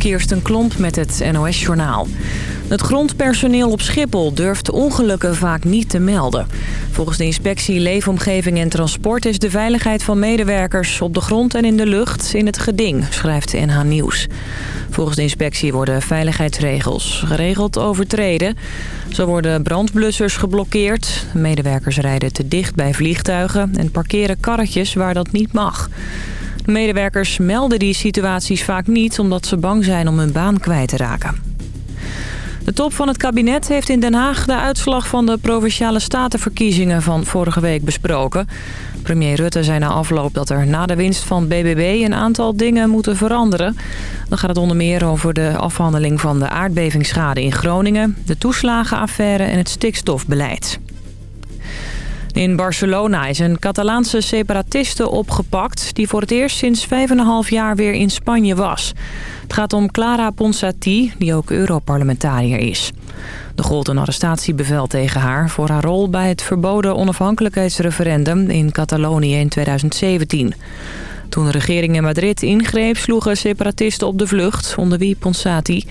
Kirsten Klomp met het NOS-journaal. Het grondpersoneel op Schiphol durft ongelukken vaak niet te melden. Volgens de inspectie Leefomgeving en Transport... is de veiligheid van medewerkers op de grond en in de lucht in het geding, schrijft NH Nieuws. Volgens de inspectie worden veiligheidsregels geregeld overtreden. Zo worden brandblussers geblokkeerd. Medewerkers rijden te dicht bij vliegtuigen en parkeren karretjes waar dat niet mag. Medewerkers melden die situaties vaak niet omdat ze bang zijn om hun baan kwijt te raken. De top van het kabinet heeft in Den Haag de uitslag van de Provinciale Statenverkiezingen van vorige week besproken. Premier Rutte zei na afloop dat er na de winst van BBB een aantal dingen moeten veranderen. Dan gaat het onder meer over de afhandeling van de aardbevingsschade in Groningen, de toeslagenaffaire en het stikstofbeleid. In Barcelona is een Catalaanse separatiste opgepakt... die voor het eerst sinds 5,5 jaar weer in Spanje was. Het gaat om Clara Ponsati, die ook Europarlementariër is. Er gold een arrestatiebevel tegen haar... voor haar rol bij het verboden onafhankelijkheidsreferendum in Catalonië in 2017. Toen de regering in Madrid ingreep, sloegen separatisten op de vlucht... onder wie Ponsati...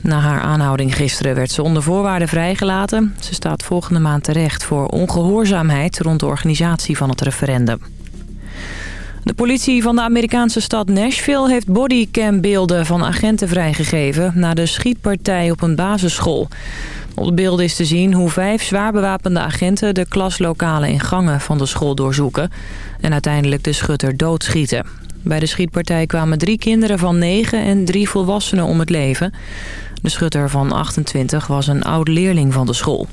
Na haar aanhouding gisteren werd ze onder voorwaarden vrijgelaten. Ze staat volgende maand terecht voor ongehoorzaamheid rond de organisatie van het referendum. De politie van de Amerikaanse stad Nashville heeft bodycambeelden van agenten vrijgegeven... na de schietpartij op een basisschool. Op de beelden is te zien hoe vijf zwaar bewapende agenten... de klaslokalen in gangen van de school doorzoeken... en uiteindelijk de schutter doodschieten. Bij de schietpartij kwamen drie kinderen van negen en drie volwassenen om het leven. De schutter van 28 was een oud-leerling van de school.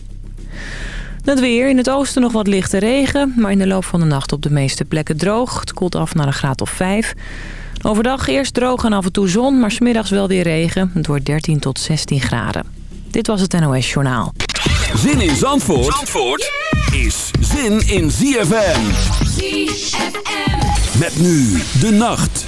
Het weer. In het oosten nog wat lichte regen. Maar in de loop van de nacht op de meeste plekken droog. Het koelt af naar een graad of 5. Overdag eerst droog en af en toe zon. Maar smiddags wel weer regen. Het wordt 13 tot 16 graden. Dit was het NOS Journaal. Zin in Zandvoort, Zandvoort is zin in ZFM. ZFM. Met nu de nacht.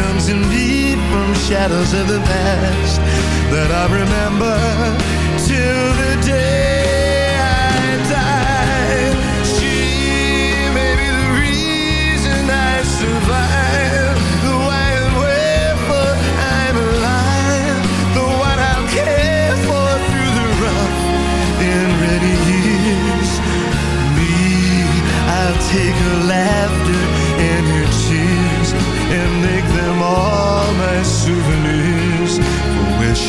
comes in deep from shadows of the past that I remember till the day I die. She may be the reason I survive, the I'm alive, the I'll for through the rough and years. Me, I'll take a laugh